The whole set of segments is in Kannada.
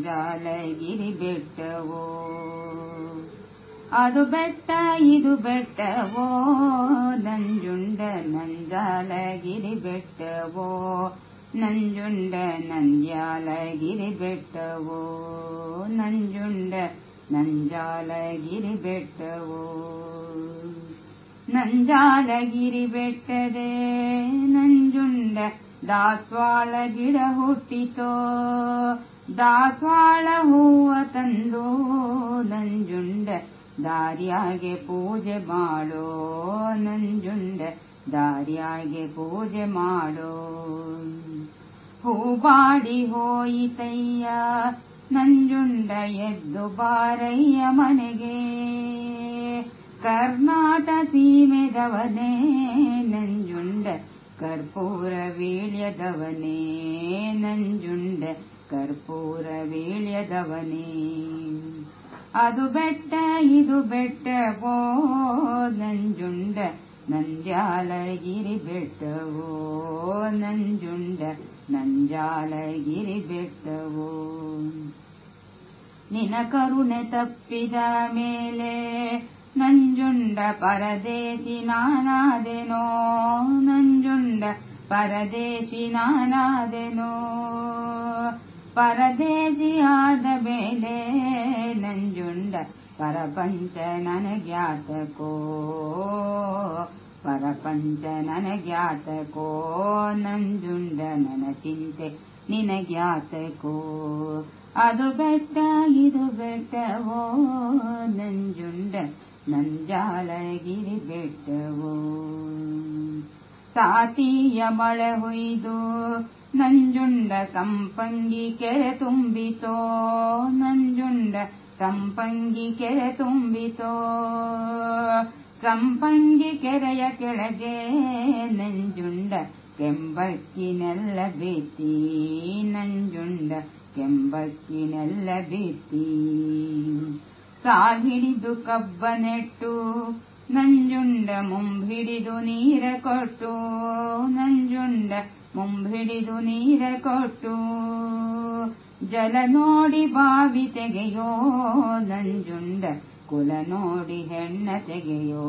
ಜಾಲಗಿರಿ ಬೆಟ್ಟವೋ ಅದು ಬೆಟ್ಟ ಇದು ಬೆಟ್ಟವೋ ನಂಜುಂಡ ನಂಜಾಲಗಿರಿ ಬೆಟ್ಟವೋ ನಂಜುಂಡ ನಂಜಾಲಗಿರಿ ಬೆಟ್ಟವೋ ನಂಜುಂಡ ನಂಜಾಲಗಿರಿ ಬೆಟ್ಟವೋ ನಂಜಾಲಗಿರಿ ಬೆಟ್ಟದೆ ನಂಜುಂಡ ದಾಸ್ವಾಳ ಗಿಡ ಹುಟ್ಟಿತೋ, ದಾಸ್ವಾಳ ಹೂವ ತಂದು, ನಂಜುಂಡ ದಾರಿಯಾಗೆ ಪೂಜೆ ಮಾಡೋ, ನಂಜುಂಡ ದಾರಿಯಾಗೆ ಪೂಜೆ ಮಾಡೋ. ಹೂಬಾಡಿ ಹೋಯಿತಯ್ಯ, ನಂಜುಂಡ ಎದ್ದು ಬಾರಯ್ಯ ಮನೆಗೆ. ಕರ್ನಾಟ ಸೀಮೆದವನೇ, ನಂಜುಂಡ ಕರ್ಪೂರ ವೀಳ್ಯದವನೇ ನಂಜುಂಡ ಕರ್ಪೂರ ವೀಳ್ಯದವನೇ ಅದು ಬೆಟ್ಟ ಇದು ಬೆಟ್ಟವೋ ನಂಜುಂಡ ನಂಜಾಲಗಿರಿ ಬೆಟ್ಟವೋ ನಂಜುಂಡ ನಂಜಾಲಗಿರಿ ಬೆಟ್ಟವೋ ನಿನ ಕರುಣೆ ತಪ್ಪಿದ ಮೇಲೆ ನಂಜುಂಡ ಪರದೇಶಿ ನಾನಾದೆನೋ ನಂಜುಂಡ ಪರದೇಶಿ ನಾನಾದೆನೋ ಪರದೇಶಿಯಾದ ಮೇಲೆ ನಂಜುಂಡ ಪರಪಂಚ ನನಗ್ಯಾತಕೋ ಪರಪಂಚ ನನಗ್ಯಾತಕೋ ನಂಜುಂಡ ನನ್ನ ಚಿಂತೆ ನಿನಗ್ಯಾತಕೋ ಅದು ಬೆಟ್ಟ ಇದು ಬೆಟ್ಟವೋ ನಂಜುಂಡ ನಂಜಾಲಗಿರಿ ಬೆಟ್ಟವೋ. ಸಾತಿಯ ಮಳೆ ಹೊಯ್ದು ನಂಜುಂಡ ಸಂಪಂಗಿ ಕೆರೆ ತುಂಬಿತೋ, ನಂಜುಂಡ ಸಂಪಂಗಿ ಕೆರೆ ತುಂಬಿತೋ. ಸಂಪಂಗಿ ಕೆರೆಯ ಕೆಳಗೆ ನಂಜುಂಡ ಕೆಂಬಕ್ಕಿನೆಲ್ಲ ಬಿತ್ತಿ, ನಂಜುಂಡ ಕೆಂಬಕ್ಕಿನೆಲ್ಲ ಬಿತ್ತಿ. ಸಾಲ್ ಕಬ್ಬನೆಟ್ಟು ಕಬ್ಬ ನೆಟ್ಟು ನಂಜುಂಡ ಮುಂಬಿಡಿದು ನೀರ ಕೊಟ್ಟು, ನಂಜುಂಡ ಮುಂಬಿಡಿದು ನೀರ ಕೊಟ್ಟು. ಜಲ ನೋಡಿ ಬಾವಿ ತೆಗೆಯೋ, ನಂಜುಂಡ ಕುಲ ನೋಡಿ ಹೆಣ್ಣ ತೆಗೆಯೋ.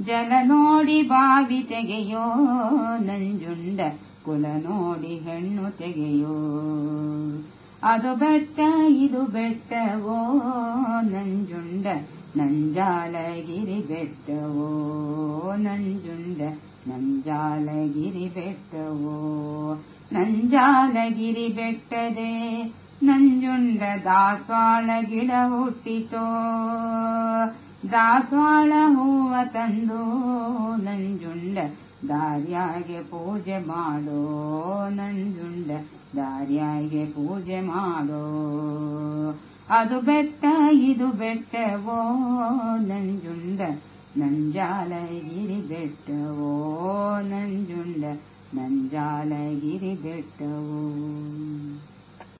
ಜಲ ನೋಡಿ ಬಾವಿ ತೆಗೆಯೋ, ನಂಜುಂಡ ಕುಲ ನೋಡಿ ಹೆಣ್ಣು ತೆಗೆಯೋ. ಅದು ಬೆಟ್ಟ ಇದು ಬೆಟ್ಟವೋ ನಂಜುಂಡ ನಂಜಾಲಗಿರಿ ಬೆಟ್ಟವೋ ನಂಜುಂಡ ನಂಜಾಲಗಿರಿ ಬೆಟ್ಟವೋ ನಂಜಾಲಗಿರಿ ಬೆಟ್ಟದೆ ನಂಜುಂಡ ದಾಸ್ವಾಳ ಗಿಡ ಹುಟ್ಟಿತೋ ದಾಸ್ವಾಳ ಹೂವ ತಂದು ನಂಜುಂಡ ದಾರ್ಯಾಗೆ ಪೂಜೆ ಮಾಡೋ ನಂಜುಂಡ, ದಾರ್ಯಾಗೆ ಪೂಜೆ ಮಾಡೋ. ಅದು ಬೆಟ್ಟ, ಇದು ಬೆಟ್ಟವೋ ನಂಜುಂಡ, ನಂಜಾಲಗಿರಿ ಬೆಟ್ಟವೋ ನಂಜುಂಡ, ನಂಜಾಲಗಿರಿ ಬೆಟ್ಟವೋ.